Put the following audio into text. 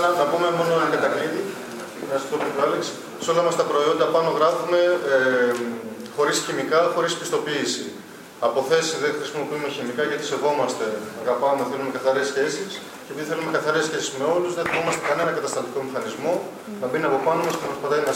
να πούμε μόνο ένα κατακλείδι, να σου το πει ο Άλεξ. Σε όλα μας τα προϊόντα πάνω γράφουμε ε, χωρίς χημικά, χωρίς πιστοποίηση. Από θέση δεν χρησιμοποιούμε χημικά γιατί σεβόμαστε, αγαπάμε, θέλουμε καθαρές σχέσεις και επειδή θέλουμε καθαρές σχέσει με όλους, δεν θυμόμαστε κανένα κατασταλτικό μηχανισμό να μπει από πάνω μας και να μας πατάει ένα